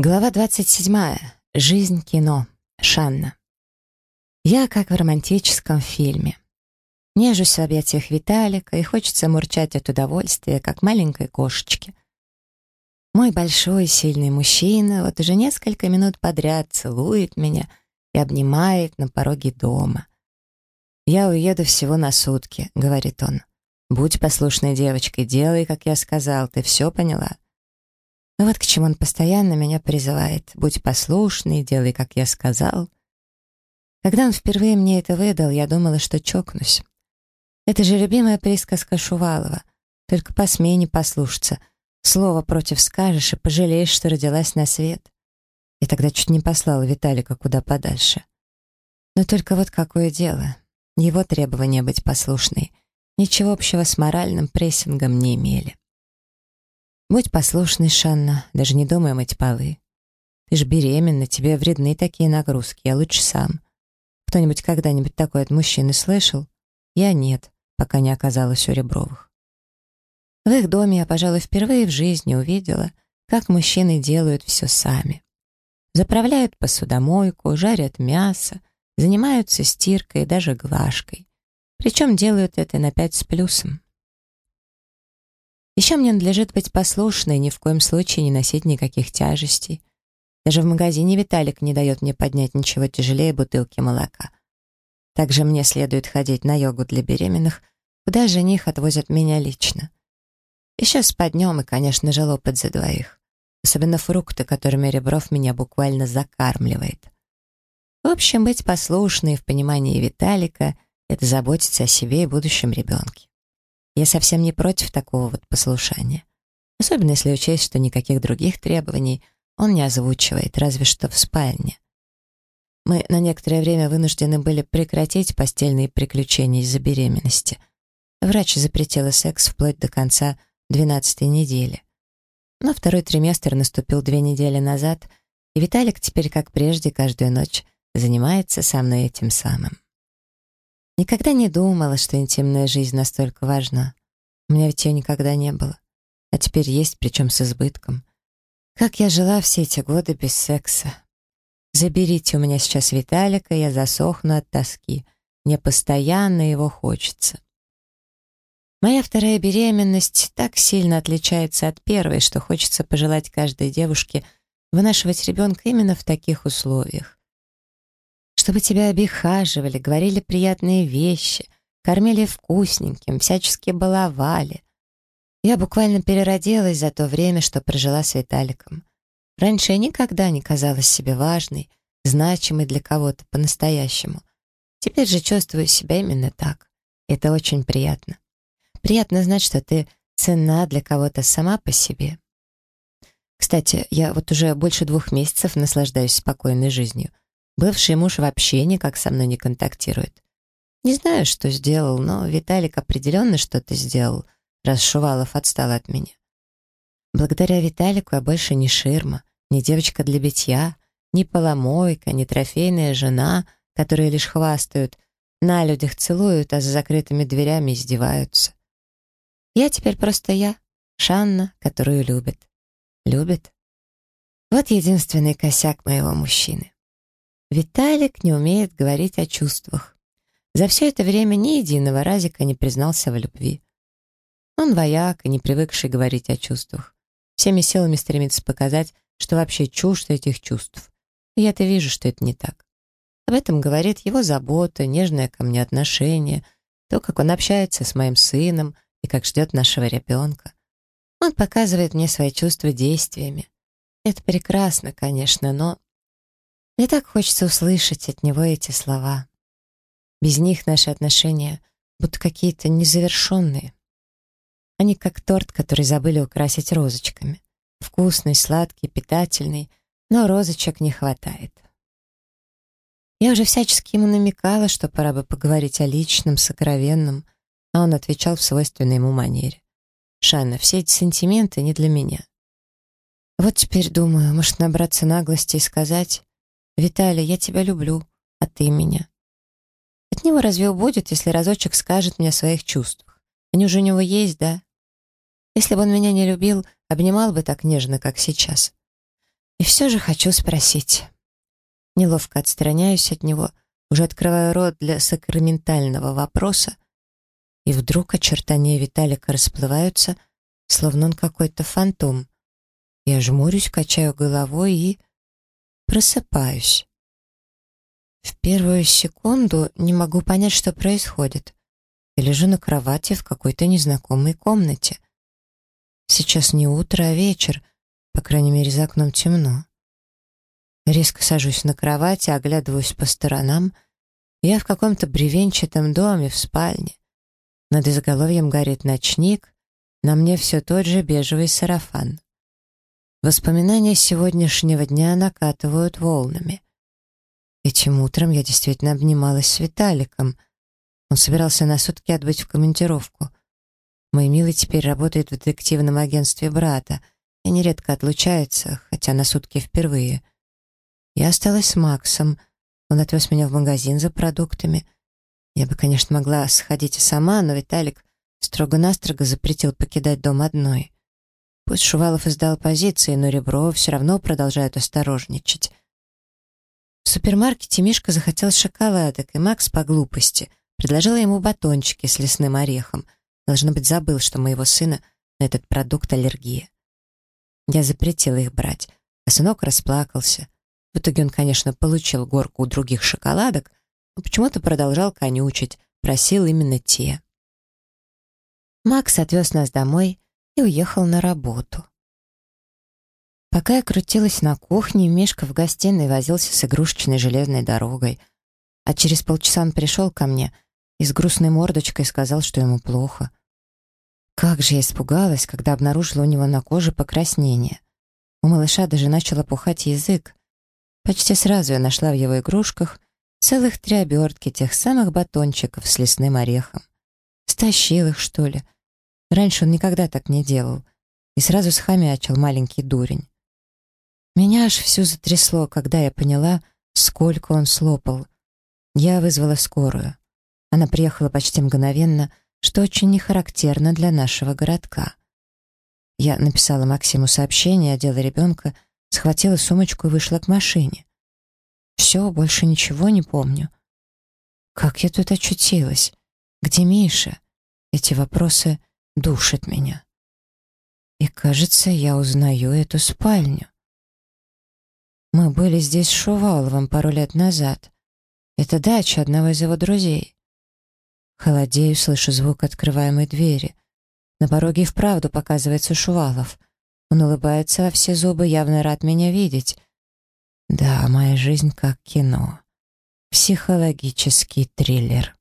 Глава 27. Жизнь кино. Шанна. Я как в романтическом фильме. Нежусь в объятиях Виталика, и хочется мурчать от удовольствия, как маленькой кошечке. Мой большой сильный мужчина вот уже несколько минут подряд целует меня и обнимает на пороге дома. «Я уеду всего на сутки», — говорит он. «Будь послушной девочкой, делай, как я сказал, ты все поняла?» Вот к чему он постоянно меня призывает. Будь послушный, делай, как я сказал. Когда он впервые мне это выдал, я думала, что чокнусь. Это же любимая присказка Шувалова. Только посмей не послушаться. Слово против скажешь и пожалеешь, что родилась на свет. И тогда чуть не послала Виталика куда подальше. Но только вот какое дело. Его требования быть послушной ничего общего с моральным прессингом не имели. Будь послушной, Шанна, даже не думай мыть полы. Ты ж беременна, тебе вредны такие нагрузки, я лучше сам. Кто-нибудь когда-нибудь такое от мужчины слышал? Я нет, пока не оказалась у Ребровых. В их доме я, пожалуй, впервые в жизни увидела, как мужчины делают все сами. Заправляют посудомойку, жарят мясо, занимаются стиркой и даже глажкой. Причем делают это на пять с плюсом. Еще мне надлежит быть послушной, ни в коем случае не носить никаких тяжестей. Даже в магазине Виталик не дает мне поднять ничего тяжелее бутылки молока. Также мне следует ходить на йогу для беременных, куда жених отвозит меня лично. Еще с поднем и, конечно же, лопать за двоих. Особенно фрукты, которыми Ребров меня буквально закармливает. В общем, быть послушной в понимании Виталика — это заботиться о себе и будущем ребенке. Я совсем не против такого вот послушания. Особенно если учесть, что никаких других требований он не озвучивает, разве что в спальне. Мы на некоторое время вынуждены были прекратить постельные приключения из-за беременности. Врач запретила секс вплоть до конца 12 недели. Но второй триместр наступил две недели назад, и Виталик теперь, как прежде, каждую ночь занимается со мной этим самым. Никогда не думала, что интимная жизнь настолько важна. У меня ведь ее никогда не было. А теперь есть, причем с избытком. Как я жила все эти годы без секса. Заберите у меня сейчас Виталика, я засохну от тоски. Мне постоянно его хочется. Моя вторая беременность так сильно отличается от первой, что хочется пожелать каждой девушке вынашивать ребенка именно в таких условиях чтобы тебя обихаживали, говорили приятные вещи, кормили вкусненьким, всячески баловали. Я буквально переродилась за то время, что прожила с Виталиком. Раньше я никогда не казалась себе важной, значимой для кого-то по-настоящему. Теперь же чувствую себя именно так. Это очень приятно. Приятно знать, что ты ценна для кого-то сама по себе. Кстати, я вот уже больше двух месяцев наслаждаюсь спокойной жизнью — Бывший муж вообще никак со мной не контактирует. Не знаю, что сделал, но Виталик определенно что-то сделал, раз Шувалов отстал от меня. Благодаря Виталику я больше не ширма, не девочка для битья, не поломойка, не трофейная жена, которые лишь хвастают, на людях целуют, а за закрытыми дверями издеваются. Я теперь просто я, Шанна, которую любит. Любит. Вот единственный косяк моего мужчины. Виталик не умеет говорить о чувствах. За все это время ни единого разика не признался в любви. Он вояк и не привыкший говорить о чувствах. Всеми силами стремится показать, что вообще чужд этих чувств. И я-то вижу, что это не так. Об этом говорит его забота, нежное ко мне отношение, то, как он общается с моим сыном и как ждет нашего ребенка. Он показывает мне свои чувства действиями. Это прекрасно, конечно, но мне так хочется услышать от него эти слова. Без них наши отношения будто какие-то незавершенные. Они как торт, который забыли украсить розочками. Вкусный, сладкий, питательный, но розочек не хватает. Я уже всячески ему намекала, что пора бы поговорить о личном, сокровенном, а он отвечал в свойственной ему манере. «Шанна, все эти сантименты не для меня». Вот теперь думаю, может набраться наглости и сказать, «Виталий, я тебя люблю, а ты меня». От него разве убудет, если разочек скажет мне о своих чувствах? Они уже у него есть, да? Если бы он меня не любил, обнимал бы так нежно, как сейчас. И все же хочу спросить. Неловко отстраняюсь от него, уже открываю рот для сакраментального вопроса, и вдруг очертания Виталика расплываются, словно он какой-то фантом. Я жмурюсь, качаю головой и просыпаюсь. В первую секунду не могу понять, что происходит. Я лежу на кровати в какой-то незнакомой комнате. Сейчас не утро, а вечер, по крайней мере, за окном темно. Резко сажусь на кровати, оглядываюсь по сторонам. Я в каком-то бревенчатом доме в спальне. Над изголовьем горит ночник, на мне все тот же бежевый сарафан. Воспоминания сегодняшнего дня накатывают волнами. Этим утром я действительно обнималась с Виталиком. Он собирался на сутки отбыть в командировку. Мой милый теперь работает в детективном агентстве брата и нередко отлучается, хотя на сутки впервые. Я осталась с Максом. Он отвез меня в магазин за продуктами. Я бы, конечно, могла сходить и сама, но Виталик строго-настрого запретил покидать дом одной. Пусть Шувалов издал позиции, но Ребро все равно продолжает осторожничать. В супермаркете Мишка захотел шоколадок, и Макс по глупости предложила ему батончики с лесным орехом. Должно быть, забыл, что моего сына на этот продукт аллергия. Я запретила их брать, а сынок расплакался. В итоге он, конечно, получил горку у других шоколадок, но почему-то продолжал конючить, просил именно те. Макс отвез нас домой и уехал на работу. Пока я крутилась на кухне, Мишка в гостиной возился с игрушечной железной дорогой, а через полчаса он пришел ко мне и с грустной мордочкой сказал, что ему плохо. Как же я испугалась, когда обнаружила у него на коже покраснение. У малыша даже начал опухать язык. Почти сразу я нашла в его игрушках целых три обертки тех самых батончиков с лесным орехом. Стащил их, что ли? Раньше он никогда так не делал. И сразу схомячил маленький дурень. Меня аж всю затрясло, когда я поняла, сколько он слопал. Я вызвала скорую. Она приехала почти мгновенно, что очень нехарактерно для нашего городка. Я написала Максиму сообщение, одела ребенка, схватила сумочку и вышла к машине. Все, больше ничего не помню. Как я тут очутилась? Где Миша? Эти вопросы душит меня. И, кажется, я узнаю эту спальню. Мы были здесь с Шуваловым пару лет назад. Это дача одного из его друзей. Холодею, слышу звук открываемой двери. На пороге вправду показывается Шувалов. Он улыбается во все зубы, явно рад меня видеть. Да, моя жизнь как кино. Психологический триллер.